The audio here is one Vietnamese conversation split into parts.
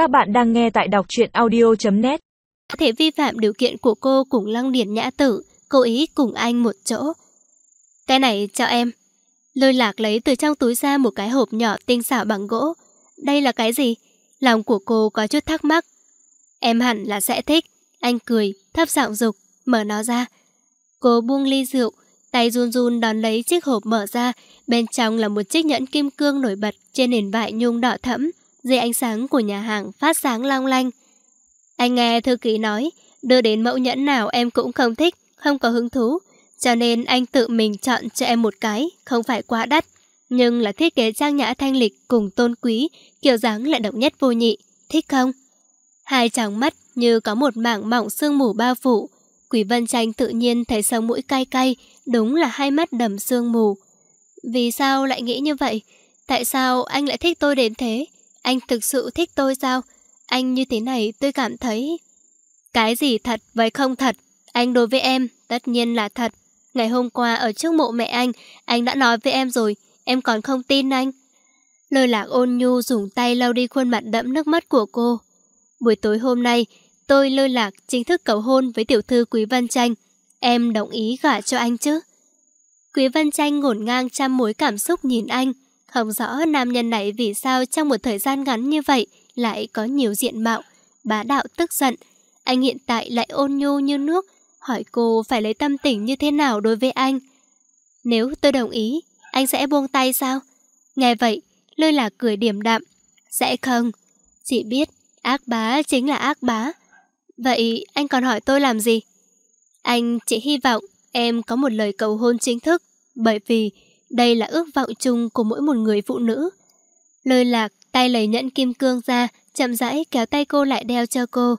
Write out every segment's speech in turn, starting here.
Các bạn đang nghe tại đọc truyện audio.net Có thể vi phạm điều kiện của cô cùng Lăng Điển Nhã Tử, cố ý cùng anh một chỗ. Cái này cho em. Lôi lạc lấy từ trong túi ra một cái hộp nhỏ tinh xảo bằng gỗ. Đây là cái gì? Lòng của cô có chút thắc mắc. Em hẳn là sẽ thích. Anh cười, thấp giọng dục, mở nó ra. Cô buông ly rượu, tay run run đón lấy chiếc hộp mở ra. Bên trong là một chiếc nhẫn kim cương nổi bật trên nền vải nhung đỏ thẫm. Dưới ánh sáng của nhà hàng phát sáng long lanh. Anh nghe thư ký nói, đưa đến mẫu nhẫn nào em cũng không thích, không có hứng thú. Cho nên anh tự mình chọn cho em một cái, không phải quá đắt. Nhưng là thiết kế trang nhã thanh lịch cùng tôn quý, kiểu dáng lại độc nhất vô nhị. Thích không? Hai tròng mắt như có một mảng mỏng sương mù bao phủ. Quỷ Vân Tranh tự nhiên thấy sống mũi cay cay, đúng là hai mắt đầm sương mù. Vì sao lại nghĩ như vậy? Tại sao anh lại thích tôi đến thế? Anh thực sự thích tôi sao? Anh như thế này tôi cảm thấy... Cái gì thật với không thật? Anh đối với em, tất nhiên là thật. Ngày hôm qua ở trước mộ mẹ anh, anh đã nói với em rồi, em còn không tin anh. Lôi lạc ôn nhu dùng tay lau đi khuôn mặt đẫm nước mắt của cô. Buổi tối hôm nay, tôi lôi lạc chính thức cầu hôn với tiểu thư Quý Văn Tranh. Em đồng ý gả cho anh chứ? Quý Văn Tranh ngổn ngang trăm mối cảm xúc nhìn anh. Không rõ nam nhân này vì sao trong một thời gian ngắn như vậy lại có nhiều diện mạo, bá đạo tức giận. Anh hiện tại lại ôn nhu như nước, hỏi cô phải lấy tâm tình như thế nào đối với anh. Nếu tôi đồng ý, anh sẽ buông tay sao? Nghe vậy, lôi là cười điểm đạm. Sẽ không. Chị biết, ác bá chính là ác bá. Vậy anh còn hỏi tôi làm gì? Anh chỉ hy vọng em có một lời cầu hôn chính thức, bởi vì đây là ước vọng chung của mỗi một người phụ nữ. Lôi lạc, tay lấy nhẫn kim cương ra, chậm rãi kéo tay cô lại đeo cho cô.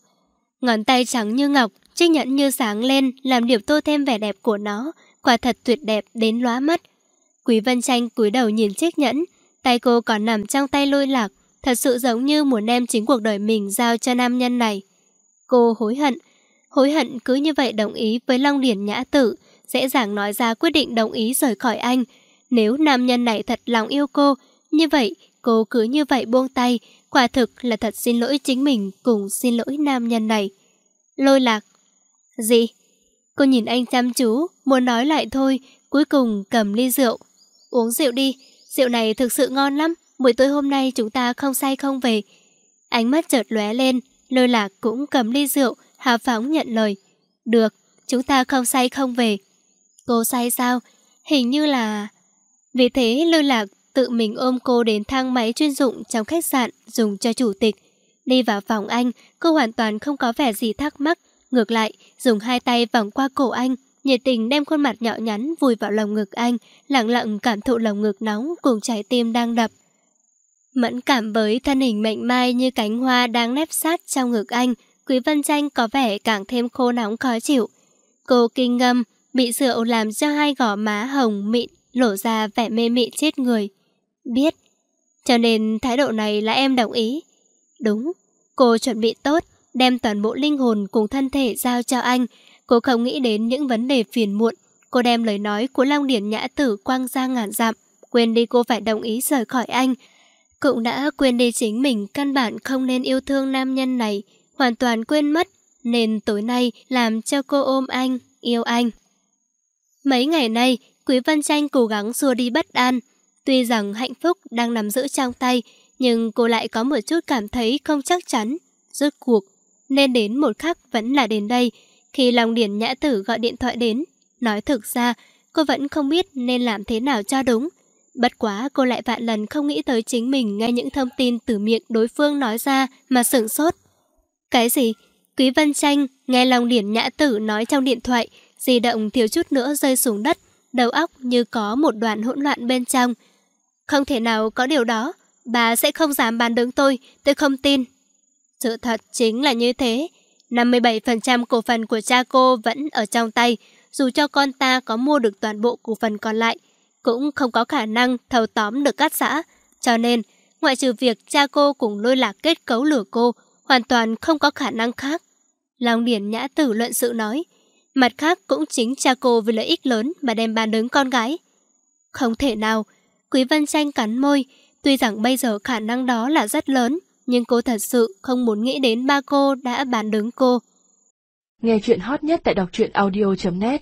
Ngón tay trắng như ngọc, chiếc nhẫn như sáng lên, làm điểm tô thêm vẻ đẹp của nó. Quả thật tuyệt đẹp đến lóa mắt. Quý Vân Tranh cúi đầu nhìn chiếc nhẫn, tay cô còn nằm trong tay lôi lạc, thật sự giống như muốn đem chính cuộc đời mình giao cho nam nhân này. Cô hối hận, hối hận cứ như vậy đồng ý với Long Điển Nhã Tử, dễ dàng nói ra quyết định đồng ý rời khỏi anh, nếu nam nhân này thật lòng yêu cô, như vậy cô cứ như vậy buông tay, quả thực là thật xin lỗi chính mình cùng xin lỗi nam nhân này. Lôi lạc. Gì? Cô nhìn anh chăm chú, muốn nói lại thôi, cuối cùng cầm ly rượu. Uống rượu đi, rượu này thực sự ngon lắm, buổi tối hôm nay chúng ta không say không về. Ánh mắt chợt lóe lên, lôi lạc cũng cầm ly rượu, hà phóng nhận lời. Được, chúng ta không say không về. Cô say sao? Hình như là... Vì thế lôi lạc tự mình ôm cô đến thang máy chuyên dụng trong khách sạn dùng cho chủ tịch. Đi vào phòng anh, cô hoàn toàn không có vẻ gì thắc mắc. Ngược lại, dùng hai tay vòng qua cổ anh, nhiệt tình đem khuôn mặt nhỏ nhắn vùi vào lòng ngực anh, lặng lặng cảm thụ lòng ngực nóng cùng trái tim đang đập. Mẫn cảm với thân hình mệnh mai như cánh hoa đang nép sát trong ngực anh, Quý Vân Tranh có vẻ càng thêm khô nóng khó chịu. Cô kinh ngâm, bị rượu làm cho hai gò má hồng mịn lộ ra vẻ mê mị chết người. Biết. Cho nên thái độ này là em đồng ý. Đúng. Cô chuẩn bị tốt, đem toàn bộ linh hồn cùng thân thể giao cho anh. Cô không nghĩ đến những vấn đề phiền muộn. Cô đem lời nói của Long Điển Nhã Tử quang ra ngàn dặm. Quên đi cô phải đồng ý rời khỏi anh. Cũng đã quên đi chính mình căn bản không nên yêu thương nam nhân này. Hoàn toàn quên mất. Nên tối nay làm cho cô ôm anh, yêu anh. Mấy ngày nay, Quý Vân Tranh cố gắng xua đi bất an. Tuy rằng hạnh phúc đang nằm giữ trong tay, nhưng cô lại có một chút cảm thấy không chắc chắn. Rốt cuộc, nên đến một khắc vẫn là đến đây. Khi lòng điển nhã tử gọi điện thoại đến, nói thực ra, cô vẫn không biết nên làm thế nào cho đúng. Bất quá cô lại vạn lần không nghĩ tới chính mình nghe những thông tin từ miệng đối phương nói ra mà sửng sốt. Cái gì? Quý Vân Tranh nghe lòng điển nhã tử nói trong điện thoại, di động thiếu chút nữa rơi xuống đất đầu óc như có một đoạn hỗn loạn bên trong. Không thể nào có điều đó, bà sẽ không dám bán đứng tôi, tôi không tin. Sự thật chính là như thế, 57% cổ phần của cha cô vẫn ở trong tay, dù cho con ta có mua được toàn bộ cổ phần còn lại, cũng không có khả năng thầu tóm được các xã. Cho nên, ngoại trừ việc cha cô cùng lôi lạc kết cấu lửa cô, hoàn toàn không có khả năng khác. Long Điển Nhã Tử luận sự nói, Mặt khác cũng chính cha cô vì lợi ích lớn mà đem bán đứng con gái. Không thể nào, Quý Vân Tranh cắn môi, tuy rằng bây giờ khả năng đó là rất lớn, nhưng cô thật sự không muốn nghĩ đến ba cô đã bán đứng cô. Nghe chuyện hot nhất tại đọc truyện audio.net